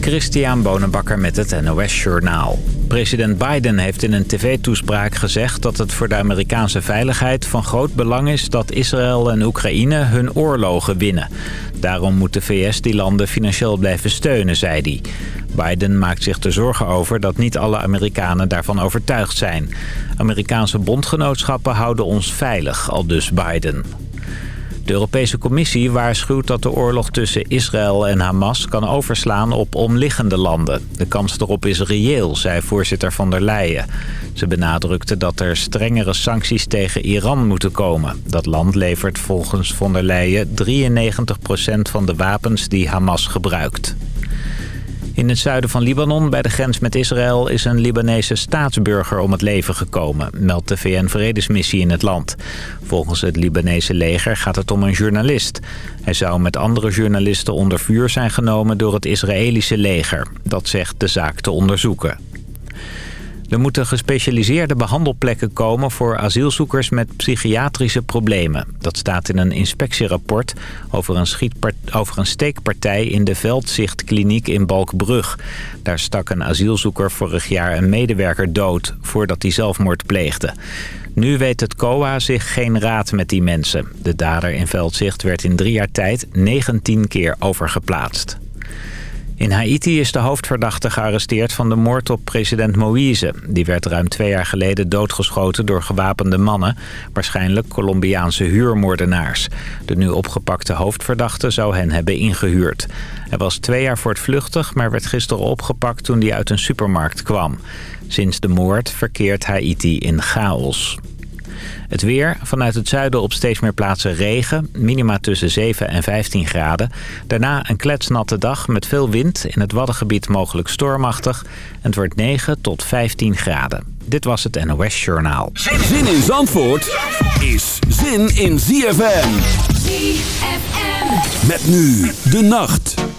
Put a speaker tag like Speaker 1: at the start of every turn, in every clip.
Speaker 1: Christian Bonenbakker met het NOS Journaal. President Biden heeft in een tv-toespraak gezegd dat het voor de Amerikaanse veiligheid van groot belang is dat Israël en Oekraïne hun oorlogen winnen. Daarom moet de VS die landen financieel blijven steunen, zei hij. Biden maakt zich er zorgen over dat niet alle Amerikanen daarvan overtuigd zijn. Amerikaanse bondgenootschappen houden ons veilig, al dus Biden. De Europese Commissie waarschuwt dat de oorlog tussen Israël en Hamas kan overslaan op omliggende landen. De kans erop is reëel, zei voorzitter van der Leyen. Ze benadrukte dat er strengere sancties tegen Iran moeten komen. Dat land levert volgens von der Leyen 93% van de wapens die Hamas gebruikt. In het zuiden van Libanon, bij de grens met Israël... is een Libanese staatsburger om het leven gekomen... meldt de VN-vredesmissie in het land. Volgens het Libanese leger gaat het om een journalist. Hij zou met andere journalisten onder vuur zijn genomen... door het Israëlische leger. Dat zegt de zaak te onderzoeken. Er moeten gespecialiseerde behandelplekken komen voor asielzoekers met psychiatrische problemen. Dat staat in een inspectierapport over een, over een steekpartij in de Veldzichtkliniek in Balkbrug. Daar stak een asielzoeker vorig jaar een medewerker dood voordat hij zelfmoord pleegde. Nu weet het COA zich geen raad met die mensen. De dader in Veldzicht werd in drie jaar tijd 19 keer overgeplaatst. In Haiti is de hoofdverdachte gearresteerd van de moord op president Moïse. Die werd ruim twee jaar geleden doodgeschoten door gewapende mannen. Waarschijnlijk Colombiaanse huurmoordenaars. De nu opgepakte hoofdverdachte zou hen hebben ingehuurd. Hij was twee jaar voortvluchtig, maar werd gisteren opgepakt toen hij uit een supermarkt kwam. Sinds de moord verkeert Haiti in chaos. Het weer, vanuit het zuiden op steeds meer plaatsen regen. Minima tussen 7 en 15 graden. Daarna een kletsnatte dag met veel wind. In het Waddengebied mogelijk stormachtig. En het wordt 9 tot 15 graden. Dit was het NOS Journaal.
Speaker 2: Zin in Zandvoort is zin in ZFM. ZFM. Met nu de nacht.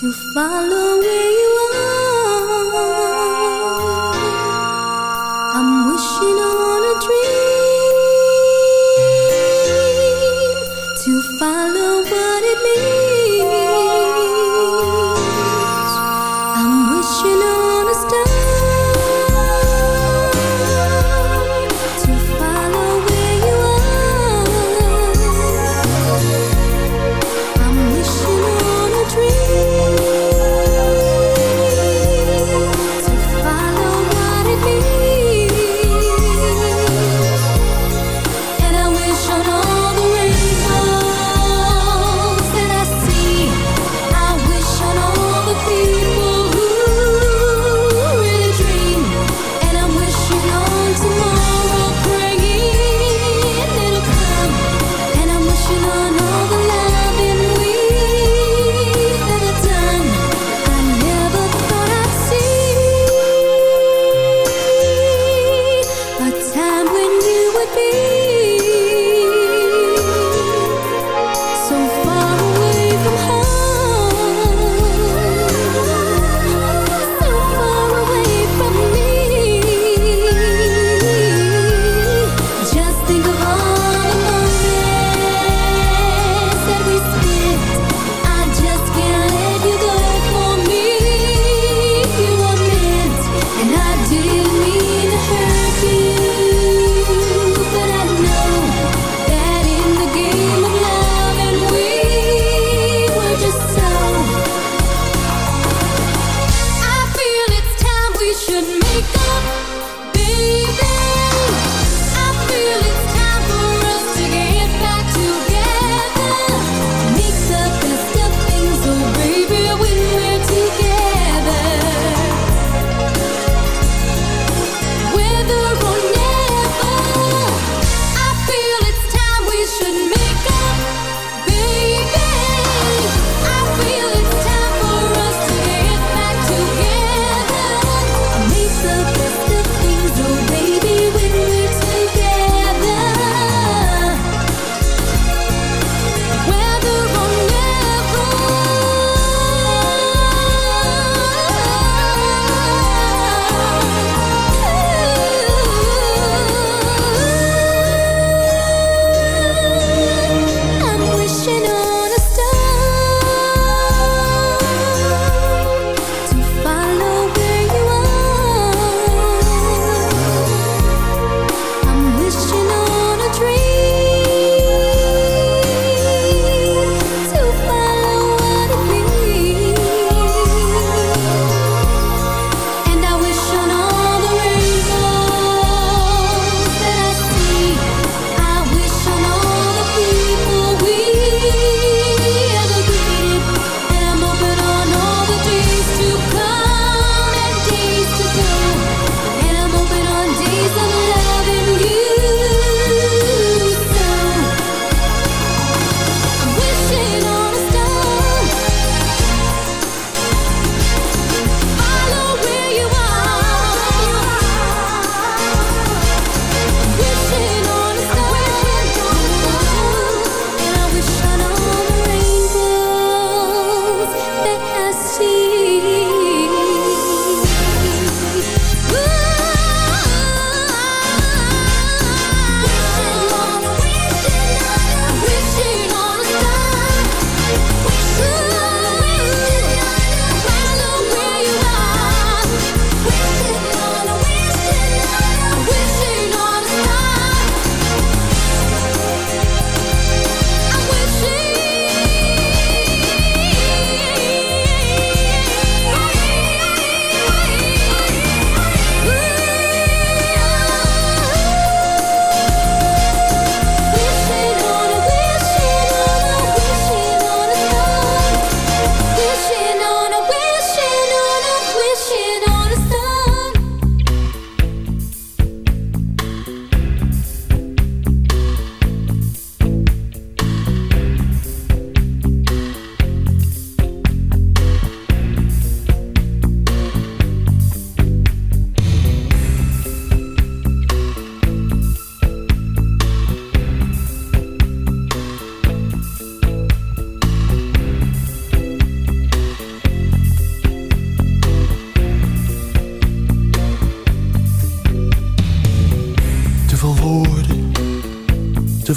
Speaker 3: to follow me.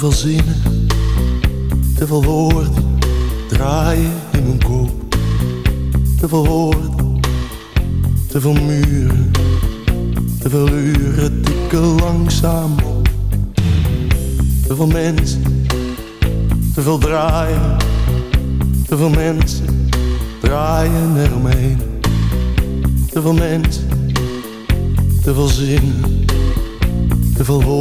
Speaker 3: veel zin.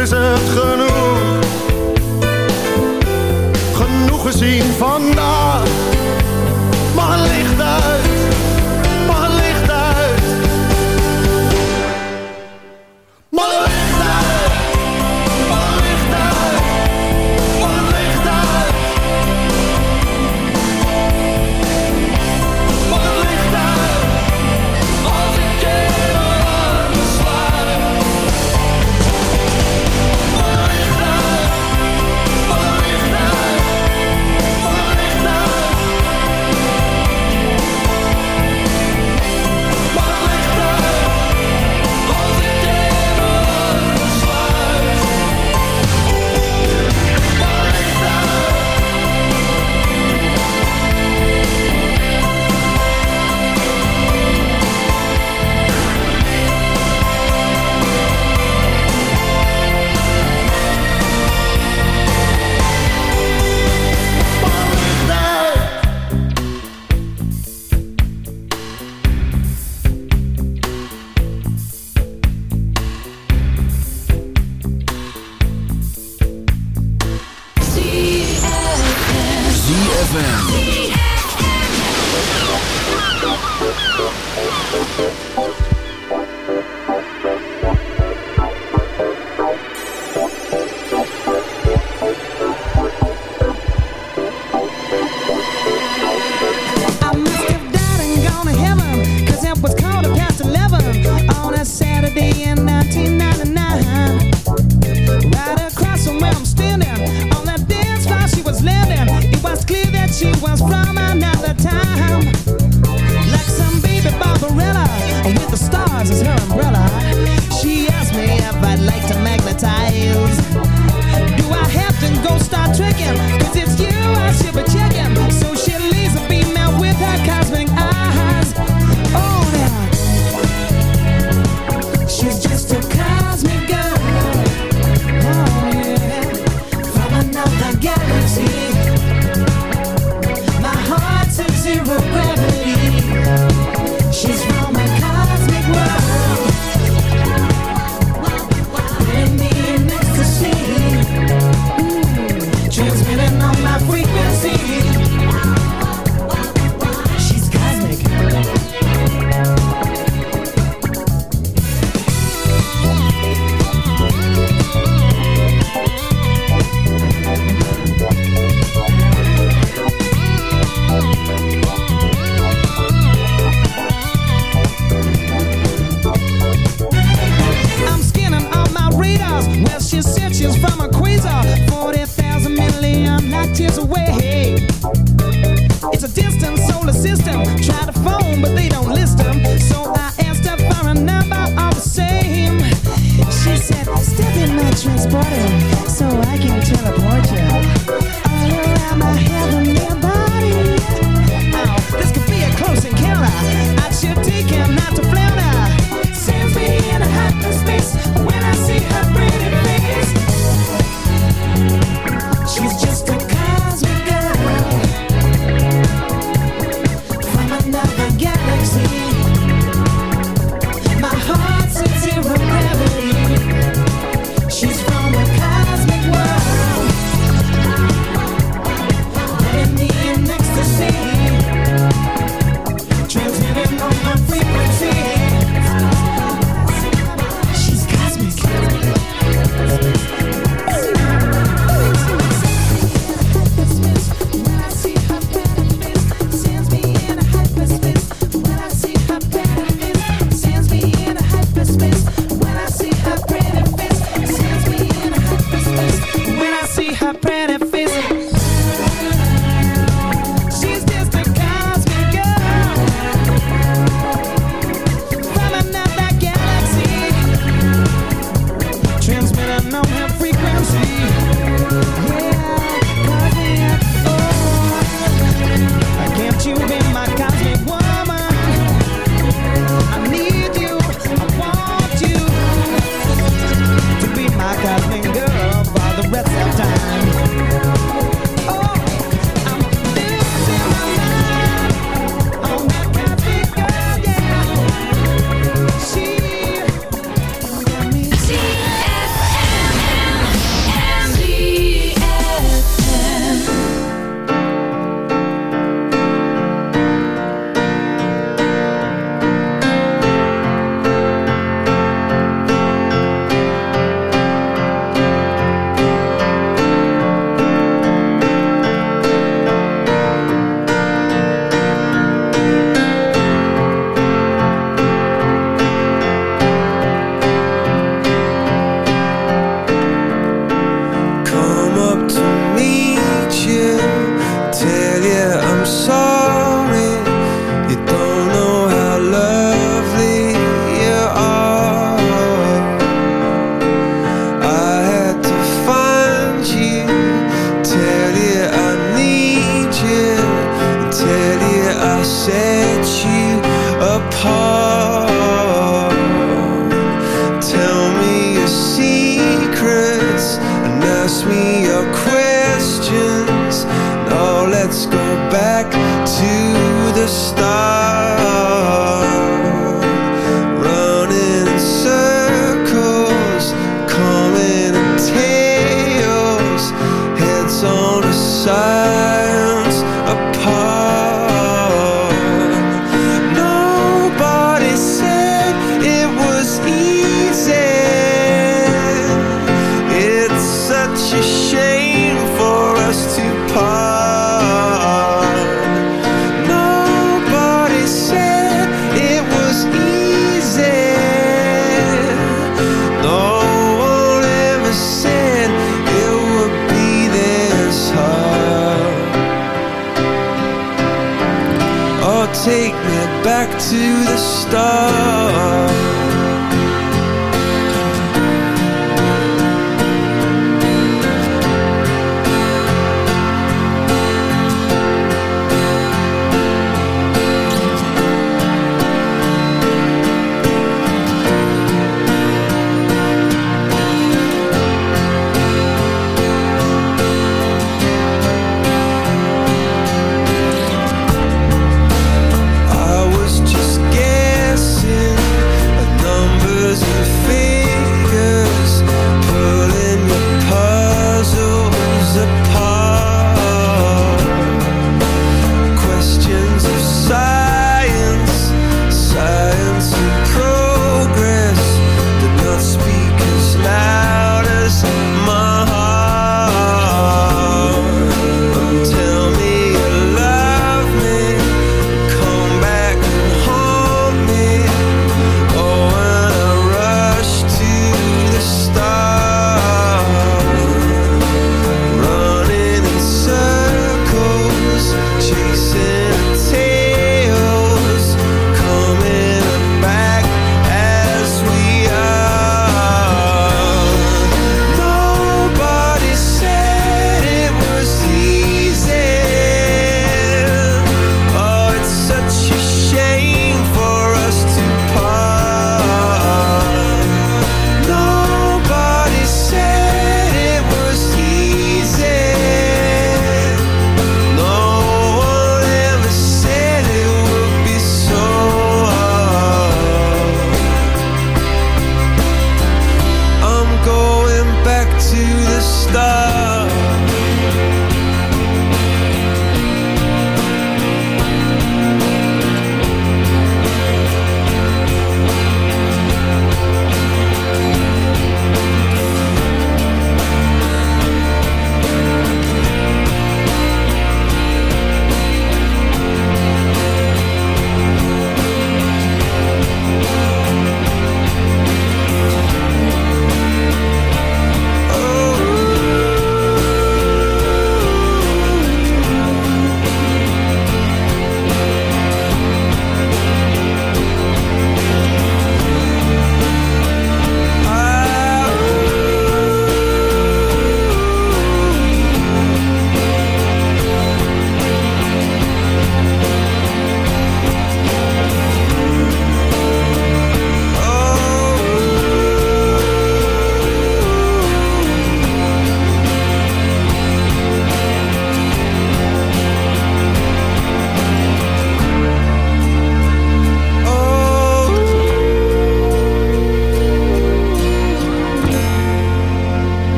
Speaker 3: Is het genoeg. Genoeg gezien vandaag.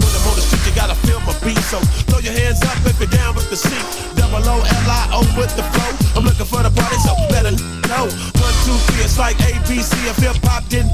Speaker 4: When I'm on the street, you gotta feel my beat. So throw your hands up if you're down with the seat. Double O L I O with the flow. I'm looking for the party, so it know. One, two, three, it's like ABC. If hip hop didn't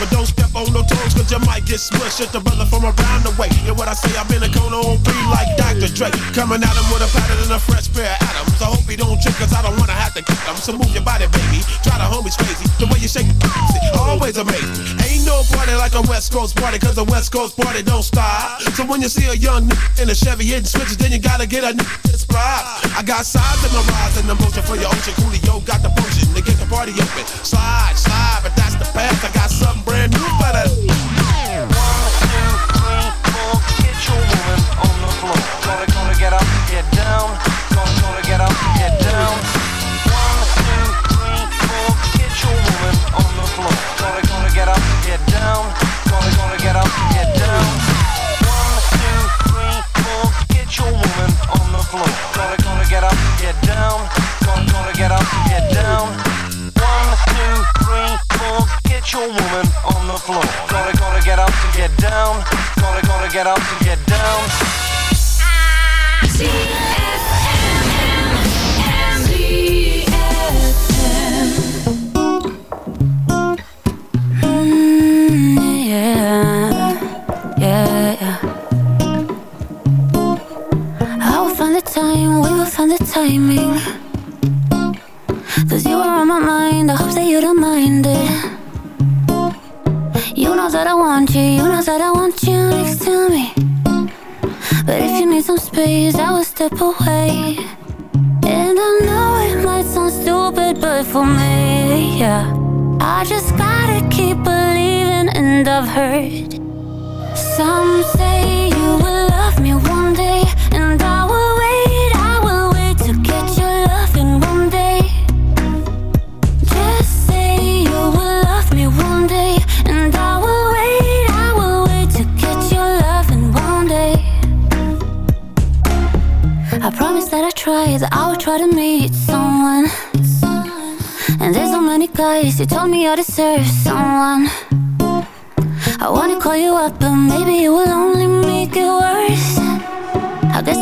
Speaker 4: But don't step on no toes, cause you might get smushed. It's the brother from around the way. And what I say, I'm in a cone on beat like Dr. Dre. Coming at him with a pattern and a fresh pair of atoms. I hope he don't trip, cause I don't wanna have to kick him. So move your body, baby. Try the homies crazy. The way you shake it, always amazing. Ain't no party like a West Coast party, cause a West Coast party don't stop. So when you see a young nigga in a Chevy hitting switches, then you gotta get a nigga pride. I got sides in my rise and emotion for your ocean. Coolio got the potion to get the party open. Slide, get up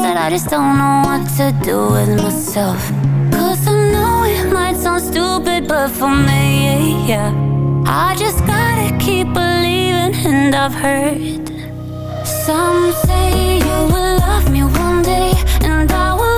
Speaker 5: that I just don't know what to do with myself. Cause I know it might sound stupid, but for me, yeah. I just gotta keep believing, and I've heard some say you will love me one day, and I will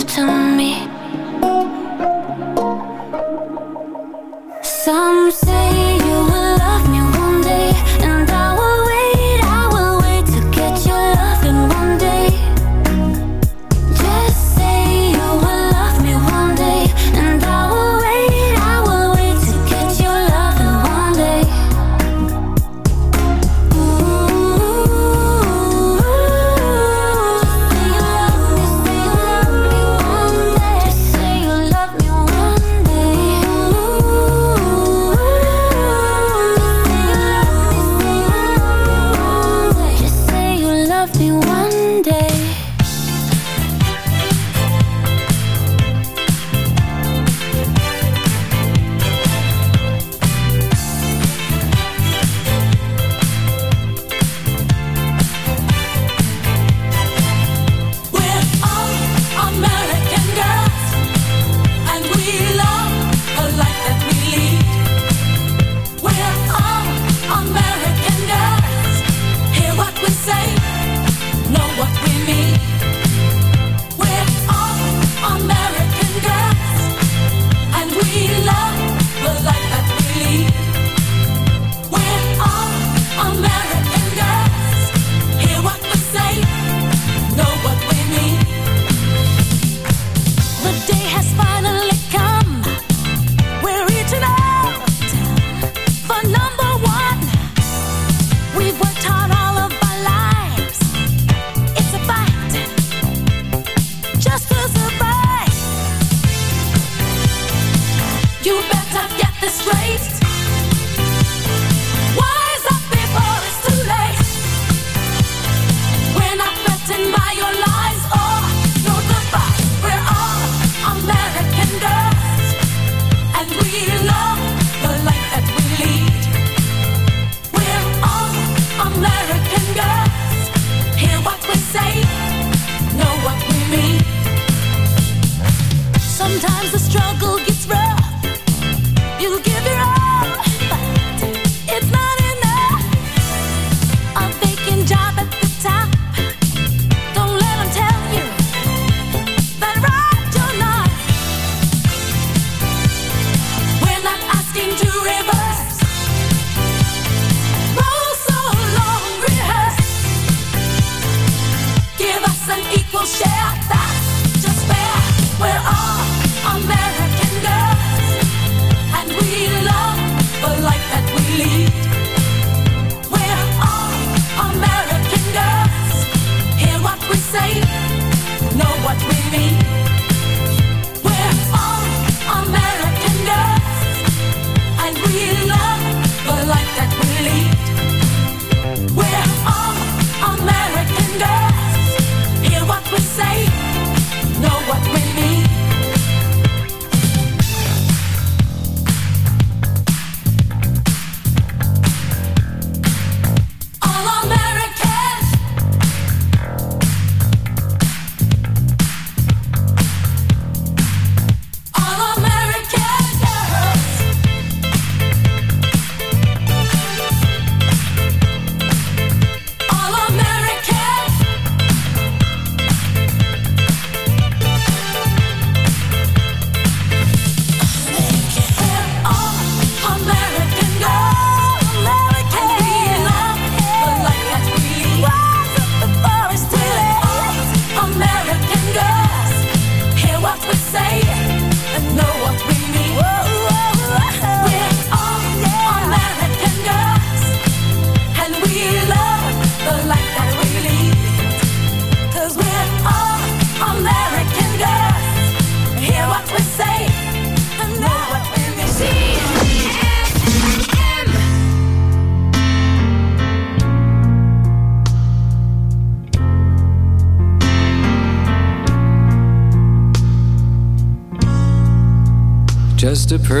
Speaker 6: an equal share. That's just fair. We're all on that.